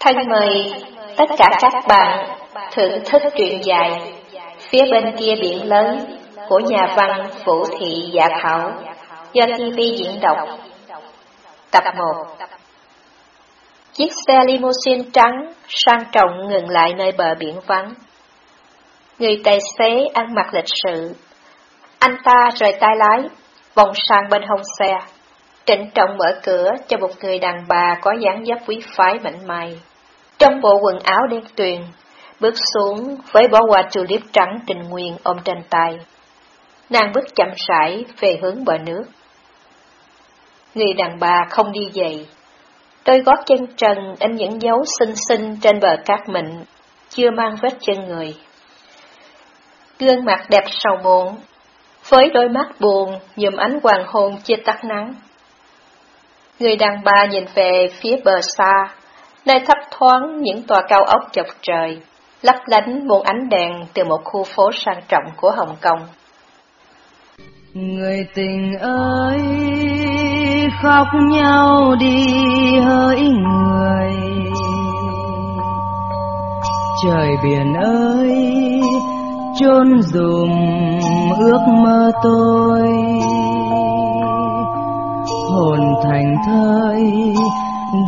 Thân mời tất cả các bạn thưởng thức truyện dài Phía bên kia biển lớn của nhà văn Vũ Thị Dạ Thảo do TV diễn đọc. Tập 1 Chiếc xe limousine trắng sang trọng ngừng lại nơi bờ biển vắng. Người tài xế ăn mặc lịch sự. Anh ta rời tay lái, vòng sang bên hông xe. Trịnh trọng mở cửa cho một người đàn bà có dáng dấp quý phái mảnh mai. Trong bộ quần áo đen tuyền, bước xuống với bó hoa tulip trắng tình nguyện ôm trên tay. Nàng bước chậm rãi về hướng bờ nước. Người đàn bà không đi giày, đôi gót chân trần in những dấu xinh xinh trên bờ cát mịn, chưa mang vết chân người. Gương mặt đẹp sầu muộn, với đôi mắt buồn nhùm ánh hoàng hôn chia tắt nắng. Người đàn bà nhìn về phía bờ xa, nơi thấp thoáng những tòa cao ốc chọc trời, lấp lánh muôn ánh đèn từ một khu phố sang trọng của Hồng Kông. Người tình ơi, khóc nhau đi hỡi người. Trời biển ơi, chôn dùm ước mơ tôi. Hồn thành thơi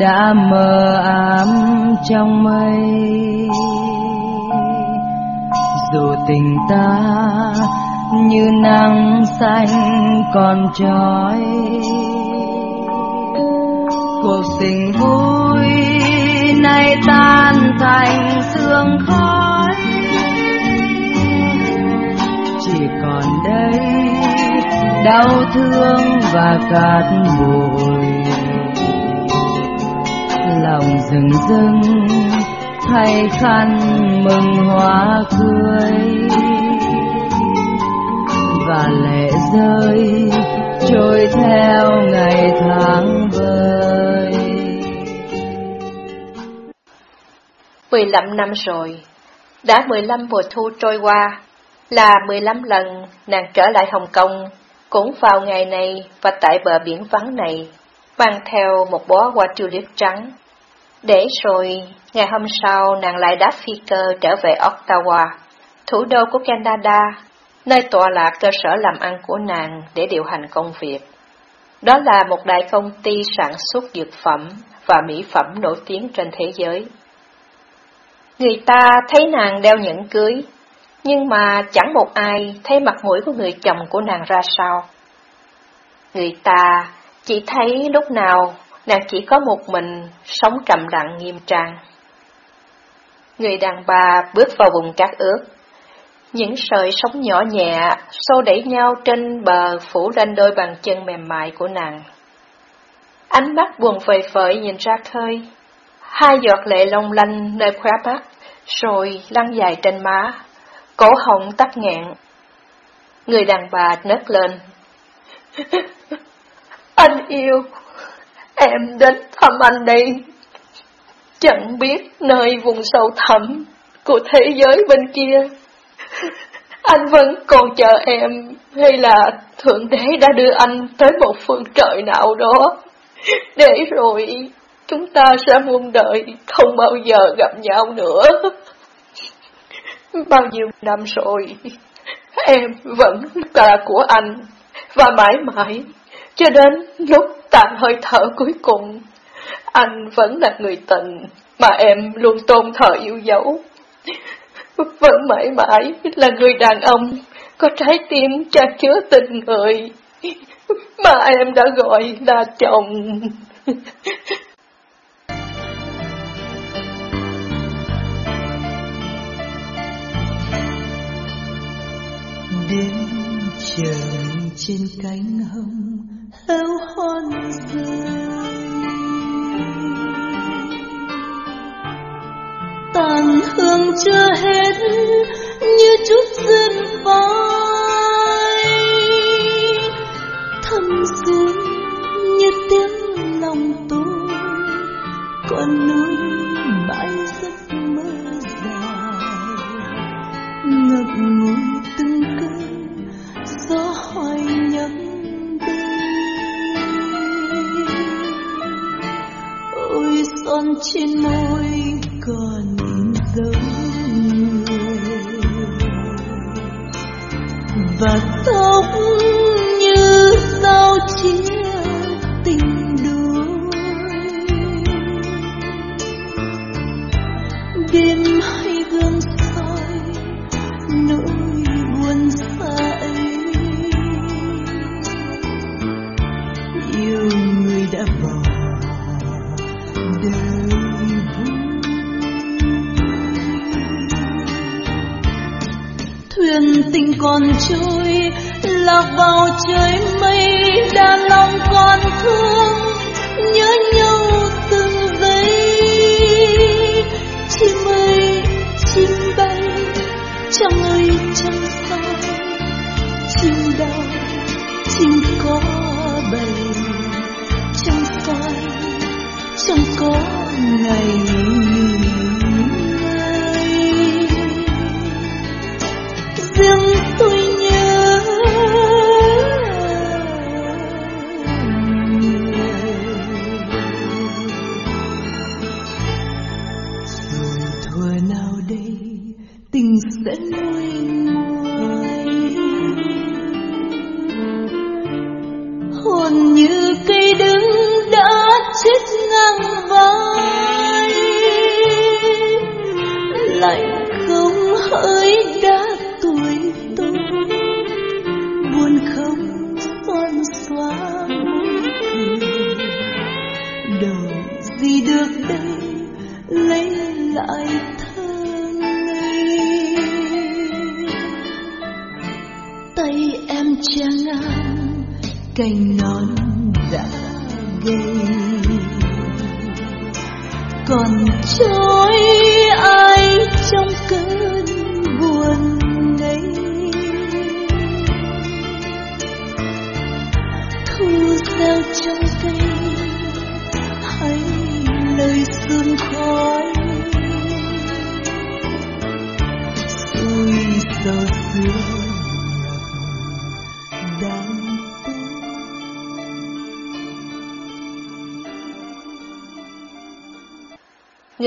đã mờ ám trong mây. Dù tình ta như nắng xanh còn trói, cuộc tình vui nay tan thành sương khói. Chỉ còn đây đau thương và cát bụi lòng rừng rưng thay khăn mừng hoa cưới. Và lệ rơi, trôi theo ngày tháng vơi. Mười lăm năm rồi, đã mười lăm mùa thu trôi qua, là mười lăm lần nàng trở lại Hồng Kông, cũng vào ngày này và tại bờ biển vắng này, mang theo một bó hoa tulip trắng để rồi, ngày hôm sau nàng lại đáp phi cơ trở về Ottawa, thủ đô của Canada, nơi tọa lạc cơ sở làm ăn của nàng để điều hành công việc. Đó là một đại công ty sản xuất dược phẩm và mỹ phẩm nổi tiếng trên thế giới. Người ta thấy nàng đeo nhẫn cưới, nhưng mà chẳng một ai thấy mặt mũi của người chồng của nàng ra sao. Người ta chỉ thấy lúc nào nàng chỉ có một mình, sống trầm lặng nghiêm trang. Người đàn bà bước vào vùng cát ướt. Những sợi sóng nhỏ nhẹ, xô đẩy nhau trên bờ phủ lên đôi bàn chân mềm mại của nàng. Ánh mắt buồn phời phởi nhìn ra khơi, hai giọt lệ long lanh nơi khóe mắt, rồi lăn dài trên má, cổ họng tắt nghẹn. Người đàn bà nấc lên. Anh yêu, Em đến thăm anh đây. Chẳng biết nơi vùng sâu thẳm của thế giới bên kia. Anh vẫn còn chờ em hay là Thượng Đế đã đưa anh tới một phương trời nào đó. Để rồi chúng ta sẽ muôn đời không bao giờ gặp nhau nữa. Bao nhiêu năm rồi, em vẫn là của anh, và mãi mãi, cho đến lúc tàn hơi thở cuối cùng. Anh vẫn là người tình mà em luôn tôn thờ yêu dấu. Vẫn mãi mãi là người đàn ông, có trái tim cha chứa tình người mà em đã gọi là chồng. Đêm trời trên cánh hồng héo hôn rơi tàn hương chưa hết, như chút duyên phai thâm xuống như tiếng lòng tôi, còn núi mãi giấc mơ dài. Ngập ngùi son trên môi còn dấu người. Và tóc còn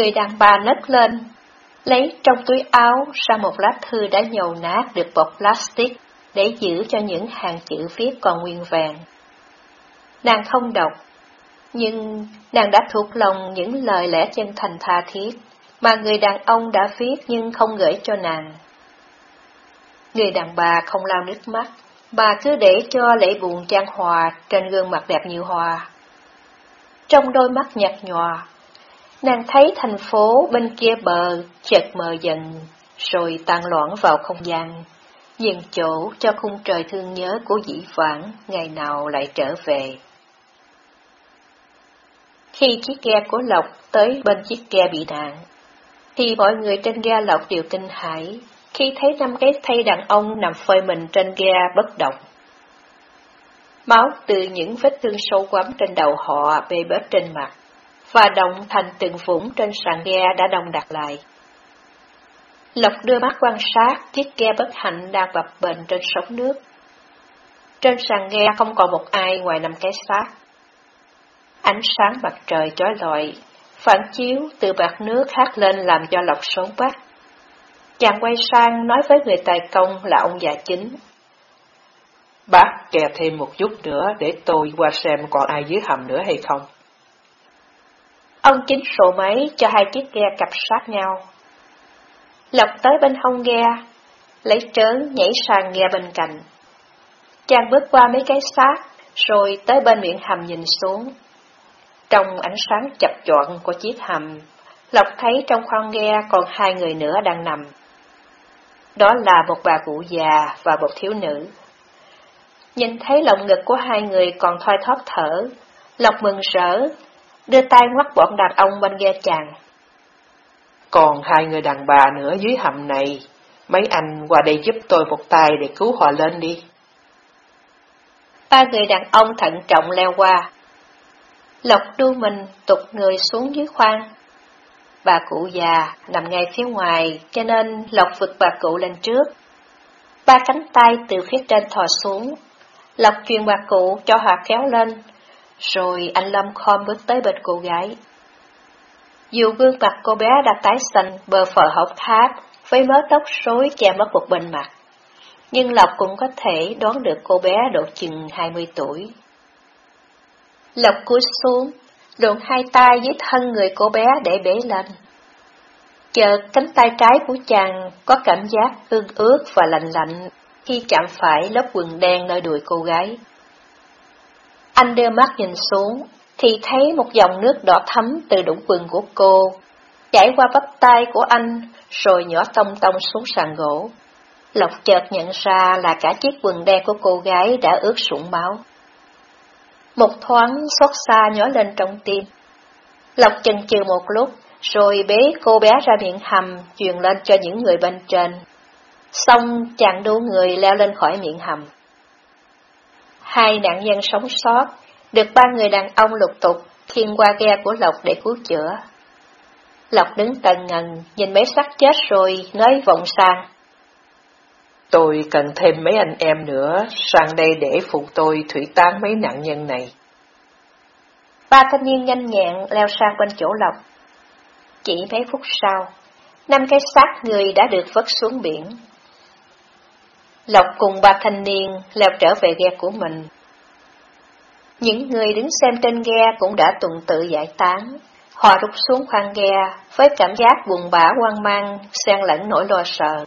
Người đàn bà nấc lên, lấy trong túi áo ra một lá thư đã nhầu nát được bọc plastic để giữ cho những hàng chữ viết còn nguyên vẹn. Nàng không đọc, nhưng nàng đã thuộc lòng những lời lẽ chân thành tha thiết mà người đàn ông đã viết nhưng không gửi cho nàng. Người đàn bà không lau nước mắt, bà cứ để cho lễ buồn trang hòa trên gương mặt đẹp như hoa. Trong đôi mắt nhạt nhòa, nàng thấy thành phố bên kia bờ chợt mờ dần, rồi tan loãng vào không gian, dừng chỗ cho khung trời thương nhớ của dĩ vãng ngày nào lại trở về. Khi chiếc ghe của Lộc tới bên chiếc ghe bị nạn, thì mọi người trên ghe Lộc đều kinh hãi khi thấy năm cái thây đàn ông nằm phơi mình trên ghe bất động. Máu từ những vết thương sâu quắm trên đầu họ bê bết trên mặt, và động thành từng vũng trên sàn ghe đã đông đặt lại. Lộc đưa mắt quan sát chiếc ghe bất hạnh đang bập bệnh trên sóng nước. Trên sàn ghe không còn một ai ngoài năm cái xác. Ánh sáng mặt trời chói lọi, phản chiếu từ bạc nước hát lên làm cho Lộc sốn bắt. Chàng quay sang nói với người tài công là ông già chính. Bác kè thêm một chút nữa để tôi qua xem còn ai dưới hầm nữa hay không. Ông chính sổ máy cho hai chiếc ghe cặp sát nhau. Lộc tới bên hông ghe, lấy trớn nhảy sang ghe bên cạnh. Chàng bước qua mấy cái xác, rồi tới bên miệng hầm nhìn xuống. Trong ánh sáng chập chọn của chiếc hầm, Lộc thấy trong khoang ghe còn hai người nữa đang nằm. Đó là một bà cụ già và một thiếu nữ. Nhìn thấy lồng ngực của hai người còn thoi thóp thở, Lộc mừng rỡ, đưa tay ngoắt bọn đàn ông bên ghe chàng. Còn hai người đàn bà nữa dưới hầm này, mấy anh qua đây giúp tôi một tay để cứu họ lên đi. Ba người đàn ông thận trọng leo qua. Lộc đu mình tụt người xuống dưới khoang. Bà cụ già nằm ngay phía ngoài, cho nên Lộc vượt bà cụ lên trước. Ba cánh tay từ phía trên thò xuống. Lộc truyền bà cụ cho họ kéo lên, rồi anh Lâm khom bước tới bên cô gái. Dù gương mặt cô bé đã tái xanh, bờ phờ hốc tháp, với mớ tóc rối che mất một bên mặt. Nhưng Lộc cũng có thể đoán được cô bé độ chừng 20 tuổi. Lộc cúi xuống, luồn hai tay dưới thân người cô bé để bế lên. Chợt cánh tay trái của chàng có cảm giác ương ướt và lạnh lạnh khi chạm phải lớp quần đen nơi đùi cô gái. Anh đưa mắt nhìn xuống, thì thấy một dòng nước đỏ thấm từ đũng quần của cô, chảy qua bắp tay của anh, rồi nhỏ tông tông xuống sàn gỗ. Lộc chợt nhận ra là cả chiếc quần đen của cô gái đã ướt sũng máu. Một thoáng xót xa nhỏ lên trong tim. Lộc chần chừ một lúc, rồi bế cô bé ra miệng hầm, truyền lên cho những người bên trên. Xong chàng đu người leo lên khỏi miệng hầm. Hai nạn nhân sống sót, được ba người đàn ông lục tục khiêng qua ghe của Lộc để cứu chữa. Lộc đứng tần ngần, nhìn mấy xác chết rồi, nói vọng sang. Tôi cần thêm mấy anh em nữa sang đây để phụ tôi thủy tán mấy nạn nhân này. Ba thanh niên nhanh nhẹn leo sang bên chỗ Lộc. Chỉ mấy phút sau, năm cái xác người đã được vớt xuống biển. Lộc cùng ba thanh niên leo trở về ghe của mình. Những người đứng xem trên ghe cũng đã tuần tự giải tán. Họ rút xuống khoang ghe với cảm giác buồn bã hoang mang, xen lẫn nỗi lo sợ.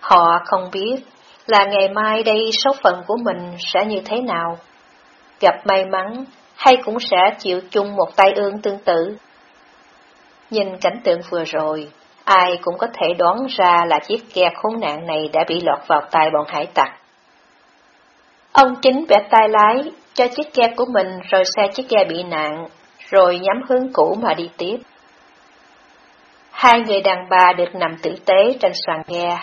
Họ không biết là ngày mai đây số phận của mình sẽ như thế nào. Gặp may mắn hay cũng sẽ chịu chung một tai ương tương tự. Nhìn cảnh tượng vừa rồi, ai cũng có thể đoán ra là chiếc ghe khốn nạn này đã bị lọt vào tay bọn hải tặc. Ông chính vẽ tay lái cho chiếc ghe của mình rồi xe chiếc ghe bị nạn, rồi nhắm hướng cũ mà đi tiếp. Hai người đàn bà được nằm tử tế trên sàn ghe.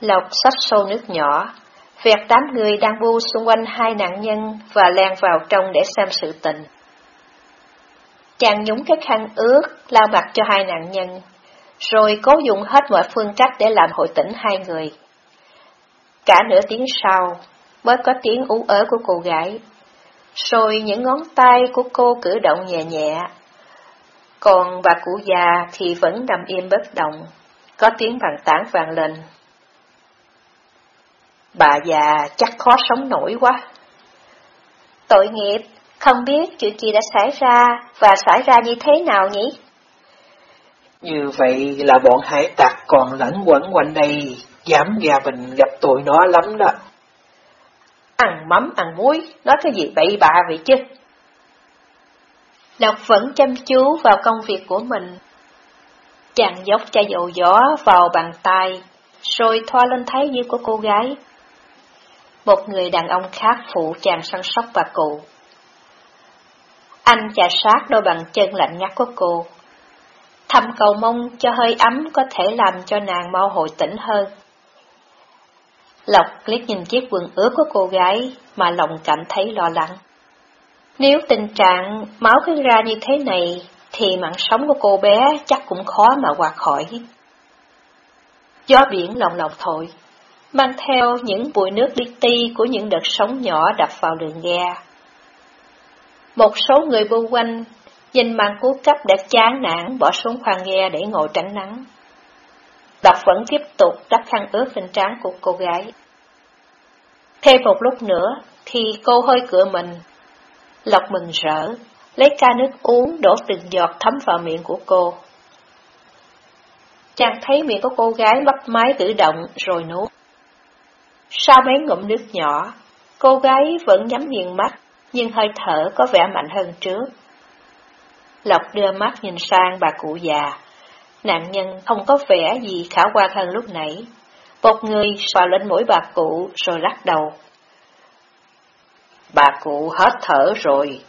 Lộc xách sâu nước nhỏ, vẹt tám người đang bu xung quanh hai nạn nhân và len vào trong để xem sự tình. Chàng nhúng cái khăn ướt, lao mặt cho hai nạn nhân, rồi cố dùng hết mọi phương cách để làm hội tỉnh hai người. Cả nửa tiếng sau, mới có tiếng ú ớ của cô gái. Rồi những ngón tay của cô cử động nhẹ nhẹ. Còn bà cụ già thì vẫn nằm im bất động, có tiếng bàn tán vang lên. Bà già chắc khó sống nổi quá. Tội nghiệp, không biết chuyện gì đã xảy ra và xảy ra như thế nào nhỉ? Như vậy là bọn hải tặc còn lẫn quẩn quanh đây, dám gà mình gặp tụi nó lắm đó. Ăn mắm ăn muối, nói cái gì bậy bạ vậy chứ? Lộc vẫn chăm chú vào công việc của mình. Chàng dốc chai dầu gió vào bàn tay, rồi thoa lên thái dương của cô gái. Một người đàn ông khác phụ chàng săn sóc bà cụ. Anh chà sát đôi bàn chân lạnh ngắt của cô. Thầm cầu mong cho hơi ấm có thể làm cho nàng mau hồi tỉnh hơn. Lộc liếc nhìn chiếc quần ướt của cô gái mà lòng cảm thấy lo lắng. Nếu tình trạng máu cứ ra như thế này, thì mạng sống của cô bé chắc cũng khó mà qua khỏi. Gió biển lòng lộng thổi, mang theo những bụi nước li ti của những đợt sóng nhỏ đập vào đường ghe. Một số người bu quanh nhìn màn cứu cấp đã chán nản bỏ xuống khoang ghe để ngồi tránh nắng. Đọc vẫn tiếp tục đắp khăn ướt lên trán của cô gái. Thêm một lúc nữa thì cô hơi cửa mình. Lộc mừng rỡ, lấy ca nước uống đổ từng giọt thấm vào miệng của cô. Chàng thấy miệng của cô gái bắp máy tự động rồi nuốt. Sau mấy ngụm nước nhỏ, cô gái vẫn nhắm nghiền mắt, nhưng hơi thở có vẻ mạnh hơn trước. Lộc đưa mắt nhìn sang bà cụ già. Nạn nhân không có vẻ gì khả quan hơn lúc nãy. Một người xòa lên mũi bà cụ rồi lắc đầu. Bà cụ hết thở rồi.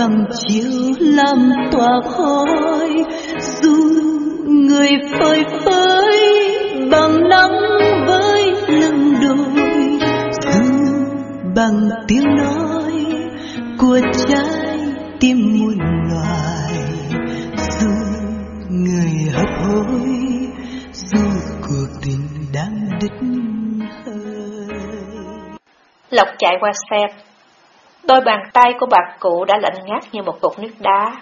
Bằng chiều làm tỏa khói, dù người phơi phới bằng nắng với lưng đồi dù bằng tiếng nói của trái tim muôn loài, dù người hấp hối, dù cuộc tình đang đứt hơi. Lộc chạy qua xem. Đôi bàn tay của bà cụ đã lạnh ngắt như một cục nước đá.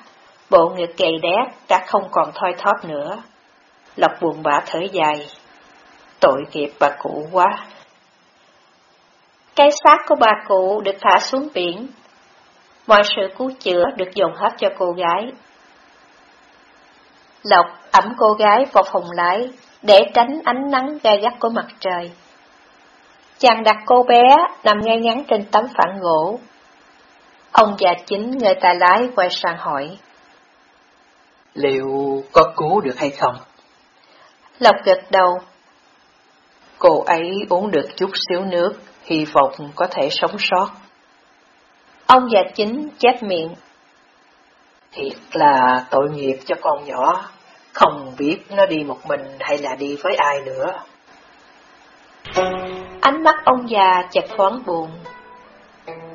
Bộ ngực gầy đét đã không còn thoi thóp nữa. Lộc buồn bã thở dài. Tội nghiệp bà cụ quá. Cái xác của bà cụ được thả xuống biển. Mọi sự cứu chữa được dồn hết cho cô gái. Lộc ẩm cô gái vào phòng lái để tránh ánh nắng gai gắt của mặt trời. Chàng đặt cô bé nằm ngay ngắn trên tấm phản gỗ. Ông già chính người tài lái quay sang hỏi. Liệu có cứu được hay không? Lộc gật đầu. Cô ấy uống được chút xíu nước, hy vọng có thể sống sót. Ông già chính chép miệng. Thiệt là tội nghiệp cho con nhỏ, không biết nó đi một mình hay là đi với ai nữa. Ánh mắt ông già chợt thoáng buồn.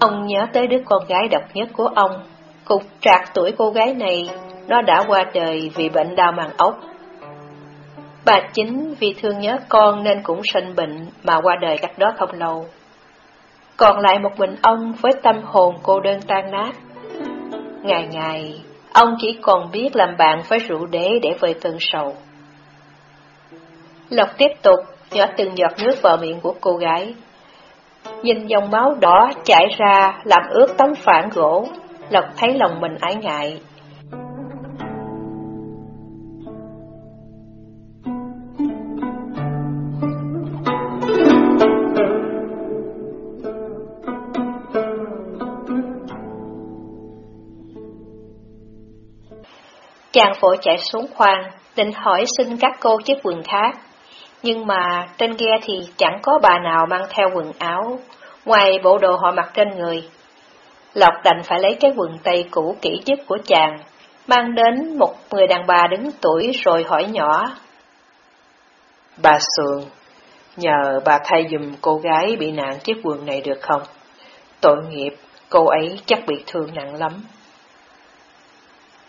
Ông nhớ tới đứa con gái độc nhất của ông, cục trạc tuổi cô gái này, nó đã qua đời vì bệnh đau màng ốc. Bà chính vì thương nhớ con nên cũng sinh bệnh mà qua đời cách đó không lâu. Còn lại một mình ông với tâm hồn cô đơn tan nát. Ngày ngày, ông chỉ còn biết làm bạn với rượu đế để vơi cơn sầu. Lộc tiếp tục nhỏ từng giọt nước vào miệng của cô gái. Nhìn dòng máu đỏ chảy ra làm ướt tấm phản gỗ, Lộc thấy lòng mình ái ngại. Chàng vội chạy xuống khoang, định hỏi xin các cô chiếc quần khác. Nhưng mà trên ghe thì chẳng có bà nào mang theo quần áo, ngoài bộ đồ họ mặc trên người. Lộc đành phải lấy cái quần tây cũ kỹ nhất của chàng, mang đến một người đàn bà đứng tuổi rồi hỏi nhỏ. Bà Sườn, nhờ bà thay dùm cô gái bị nạn chiếc quần này được không? Tội nghiệp, cô ấy chắc bị thương nặng lắm.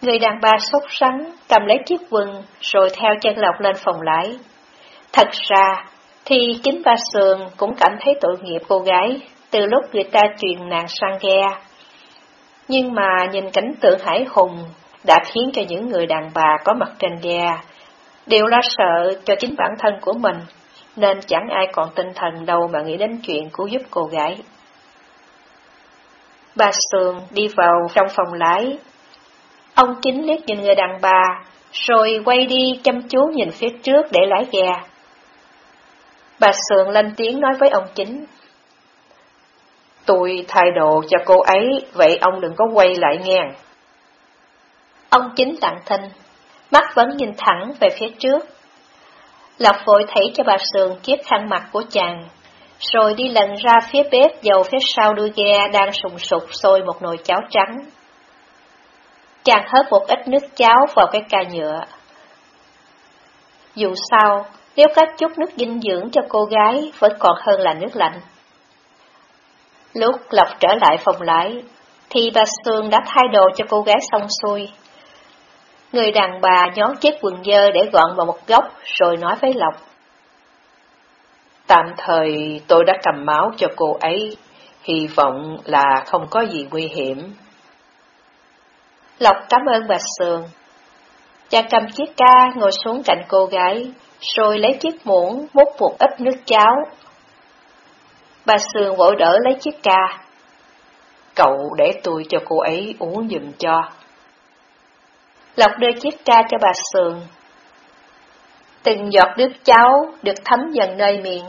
Người đàn bà sốt sắng, cầm lấy chiếc quần, rồi theo chân Lộc lên phòng lái. Thật ra, thì chính bà Sườn cũng cảm thấy tội nghiệp cô gái, từ lúc người ta truyền nàng sang ghe. Nhưng mà nhìn cảnh tượng hải hùng đã khiến cho những người đàn bà có mặt trên ghe đều lo sợ cho chính bản thân của mình, nên chẳng ai còn tinh thần đâu mà nghĩ đến chuyện cứu giúp cô gái. Bà Sườn đi vào trong phòng lái, Ông chính liếc nhìn người đàn bà, rồi quay đi chăm chú nhìn phía trước để lái ghe. Bà Sườn lên tiếng nói với ông chính. Tôi thay đồ cho cô ấy, vậy ông đừng có quay lại nghe. Ông chính lặng thinh, mắt vẫn nhìn thẳng về phía trước. Lộc vội thấy cho bà Sườn kiếp khăn mặt của chàng, rồi đi lần ra phía bếp dầu phía sau đuôi ghe đang sùng sục sôi một nồi cháo trắng. Chàng hớt một ít nước cháo vào cái ca nhựa. Dù sao, nếu có chút nước dinh dưỡng cho cô gái vẫn còn hơn là nước lạnh. Lúc Lộc trở lại phòng lái, thì bà Sương đã thay đồ cho cô gái xong xuôi. Người đàn bà nhón chiếc quần dơ để gọn vào một góc rồi nói với Lộc. Tạm thời tôi đã cầm máu cho cô ấy, hy vọng là không có gì nguy hiểm. Lộc cảm ơn bà Sườn. Chàng cầm chiếc ca ngồi xuống cạnh cô gái, rồi lấy chiếc muỗng múc một ít nước cháo. Bà Sườn vội đỡ lấy chiếc ca. Cậu để tôi cho cô ấy uống giùm cho. Lộc đưa chiếc ca cho bà Sườn. Từng giọt nước cháo được thấm dần nơi miệng.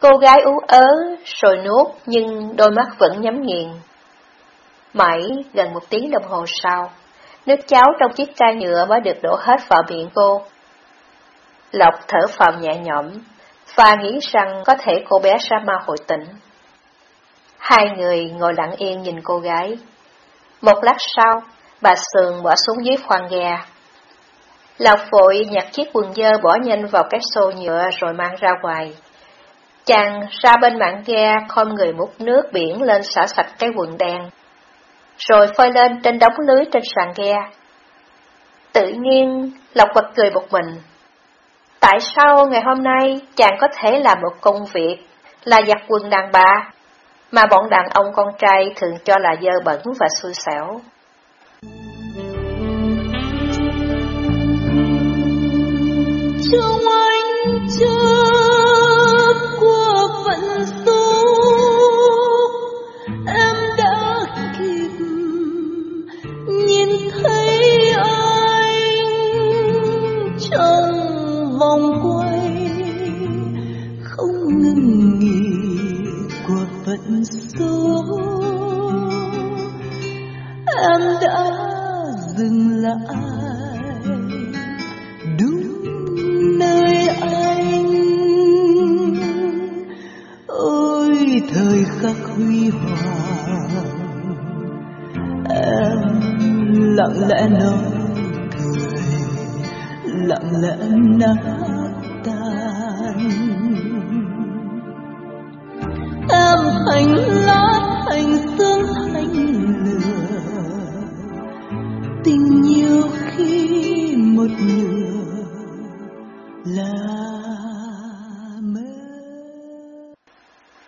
Cô gái ú ớ rồi nuốt nhưng đôi mắt vẫn nhắm nghiền. Mãi gần một tiếng đồng hồ sau, nước cháo trong chiếc ca nhựa mới được đổ hết vào miệng cô. Lộc thở phào nhẹ nhõm, và nghĩ rằng có thể cô bé sa ma hồi tỉnh. Hai người ngồi lặng yên nhìn cô gái. Một lát sau, bà Sườn bỏ xuống dưới khoang ghe. Lộc vội nhặt chiếc quần dơ bỏ nhanh vào cái xô nhựa rồi mang ra ngoài. Chàng ra bên mạn ghe khom người múc nước biển lên xả sạch cái quần đen rồi phơi lên trên đống lưới trên sàn ghe. Tự nhiên, Lộc bật cười một mình. Tại sao ngày hôm nay chàng có thể làm một công việc là giặt quần đàn bà, mà bọn đàn ông con trai thường cho là dơ bẩn và xui xẻo? Chưa đã dừng lại. Đúng nơi anh. Ôi, thời khắc huy hoàng. Em lặng lẽ nói cười, lặng lẽ nát tan. Em thành lang một nửa là mơ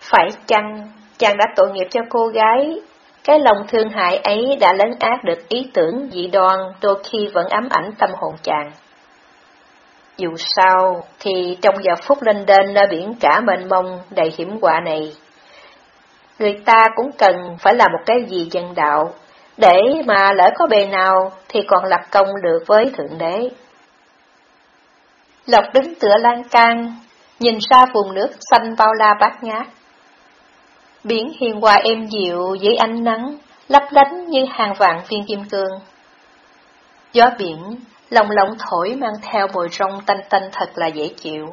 Phải chăng chàng đã tội nghiệp cho cô gái? Cái lòng thương hại ấy đã lấn át được ý tưởng dị đoan đôi khi vẫn ám ảnh tâm hồn chàng. Dù sao, thì trong giờ phút lên đên nơi biển cả mênh mông đầy hiểm họa này, người ta cũng cần phải làm một cái gì dân đạo, để mà lỡ có bề nào thì còn lập công được với Thượng Đế. Lộc đứng tựa lan can, nhìn ra vùng nước xanh bao la bát ngát. Biển hiền hòa êm dịu dưới ánh nắng, lấp lánh như hàng vạn viên kim cương. Gió biển, lòng lộng thổi mang theo mùi rong tanh tanh thật là dễ chịu.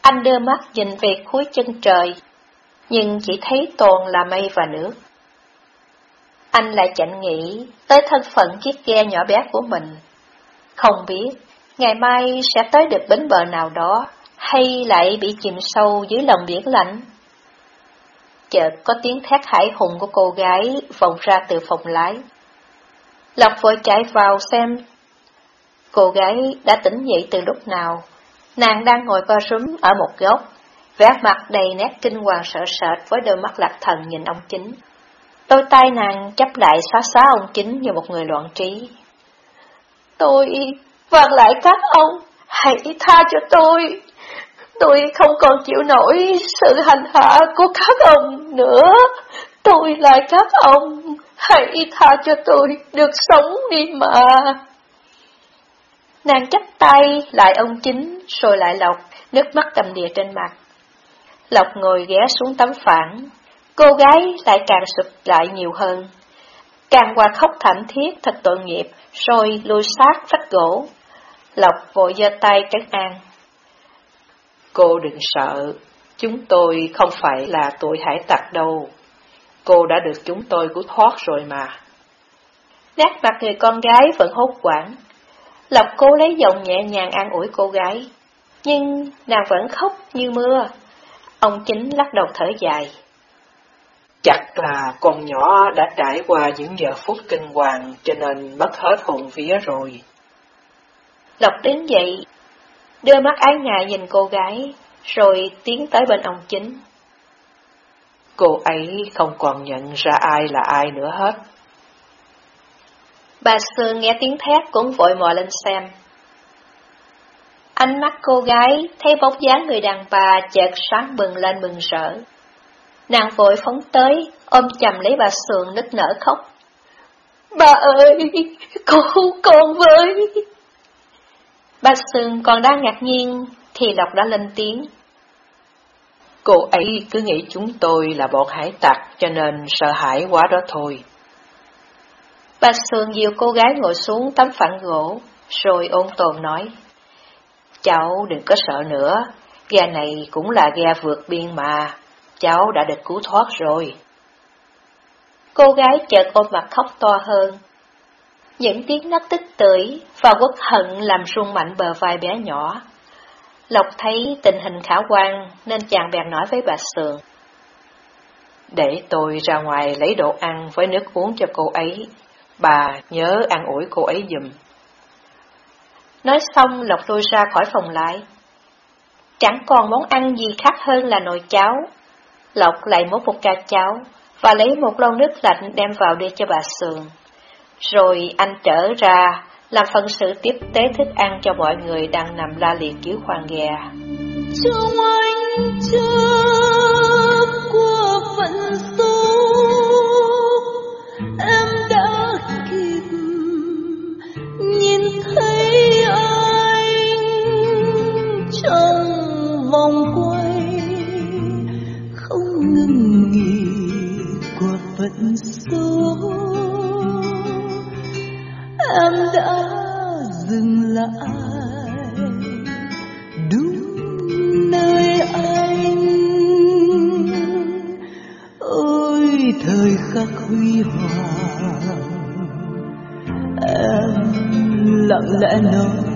Anh đưa mắt nhìn về cuối chân trời, nhưng chỉ thấy toàn là mây và nước. Anh lại chạnh nghĩ tới thân phận chiếc ghe nhỏ bé của mình. Không biết, ngày mai sẽ tới được bến bờ nào đó, hay lại bị chìm sâu dưới lòng biển lạnh. Chợt có tiếng thét hải hùng của cô gái vọng ra từ phòng lái. Lộc vội chạy vào xem. Cô gái đã tỉnh dậy từ lúc nào. Nàng đang ngồi co rúm ở một góc, vẻ mặt đầy nét kinh hoàng sợ sệt với đôi mắt lạc thần nhìn ông chính. Đôi tay nàng chấp lại xóa xóa ông chính như một người loạn trí. Tôi vâng lại các ông, hãy tha cho tôi. Tôi không còn chịu nổi sự hành hạ của các ông nữa. Tôi lại các ông, hãy tha cho tôi được sống đi mà. Nàng chắp tay lại ông chính, rồi lại Lộc, nước mắt đầm đìa trên mặt. Lộc ngồi ghé xuống tấm phản, cô gái lại càng sụp lại nhiều hơn. Càng qua khóc thảm thiết thật tội nghiệp, rồi lùi sát vách gỗ. Lộc vội giơ tay trấn an. Cô đừng sợ, chúng tôi không phải là tội hải tặc đâu. Cô đã được chúng tôi cứu thoát rồi mà. Nét mặt người con gái vẫn hốt quảng. Lộc cố lấy giọng nhẹ nhàng an ủi cô gái, nhưng nàng vẫn khóc như mưa. Ông chính lắc đầu thở dài. Chắc là con nhỏ đã trải qua những giờ phút kinh hoàng cho nên mất hết hồn vía rồi. Lộc đến dậy, đưa mắt ái ngại nhìn cô gái, rồi tiến tới bên ông chính. Cô ấy không còn nhận ra ai là ai nữa hết. Bà Sương nghe tiếng thét cũng vội mò lên xem. Ánh mắt cô gái thấy bóng dáng người đàn bà chợt sáng bừng lên mừng rỡ. Nàng vội phóng tới, ôm chầm lấy bà Sương nức nở khóc. Bà ơi, cứu con với! Bà Sương còn đang ngạc nhiên, thì Lộc đã lên tiếng. Cô ấy cứ nghĩ chúng tôi là bọn hải tặc cho nên sợ hãi quá đó thôi. Bà Sương dìu cô gái ngồi xuống tấm phản gỗ, rồi ôn tồn nói. Cháu đừng có sợ nữa, ghe này cũng là ghe vượt biên mà, cháu đã được cứu thoát rồi. Cô gái chợt ôm mặt khóc to hơn. Những tiếng nấc tức tưởi và quốc hận làm rung mạnh bờ vai bé nhỏ. Lộc thấy tình hình khả quan nên chàng bèn nói với bà Sườn. Để tôi ra ngoài lấy đồ ăn với nước uống cho cô ấy, bà nhớ ăn ủi cô ấy dùm. Nói xong Lộc lui ra khỏi phòng lại. Chẳng còn món ăn gì khác hơn là nồi cháo. Lộc lại múc một ca cháo và lấy một lon nước lạnh đem vào đưa cho bà Sườn. Rồi anh trở ra, làm phần sự tiếp tế thức ăn cho mọi người đang nằm la liệt dưới khoang ghè. Trong anh chưa phận số. Em đã dừng lại đúng nơi anh. Ôi, thời khắc huy hoàng, em lặng lẽ nói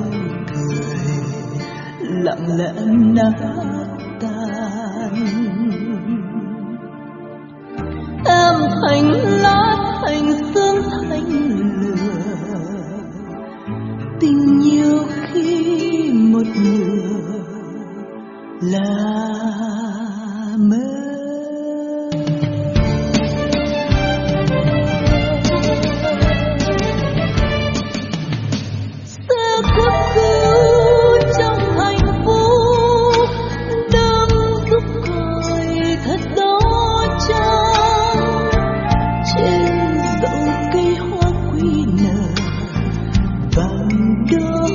đó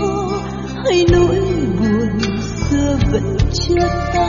hay nỗi buồn xưa vẫn chưa tan.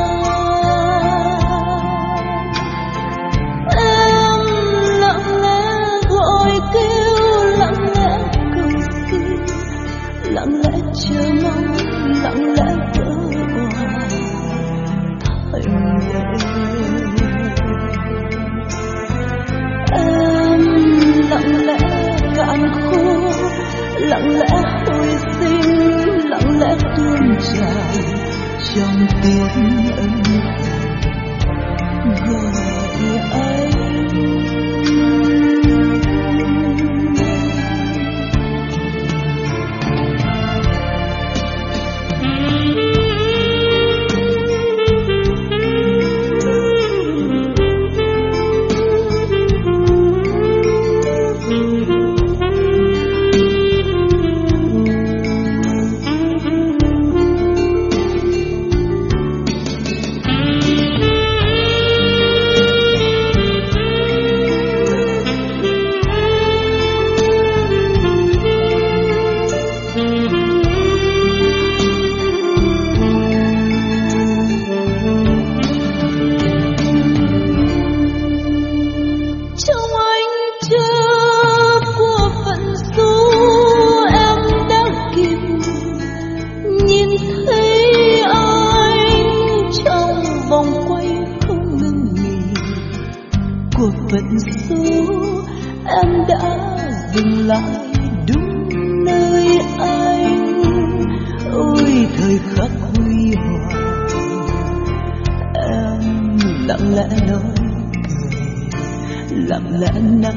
Lặng lẽ nát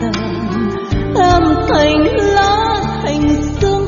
tan. Em thành lá thành xương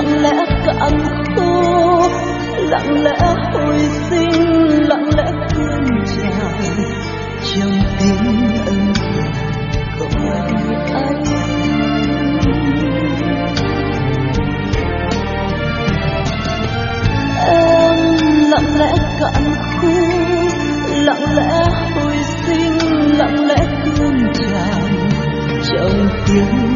lặng lẽ cạn khô lặng lẽ hồi sinh, lặng lẽ tuôn trào trong tiếng ân gọi anh em lặng lẽ cạn khô lặng lẽ hồi sinh, lặng lẽ tuôn tiếng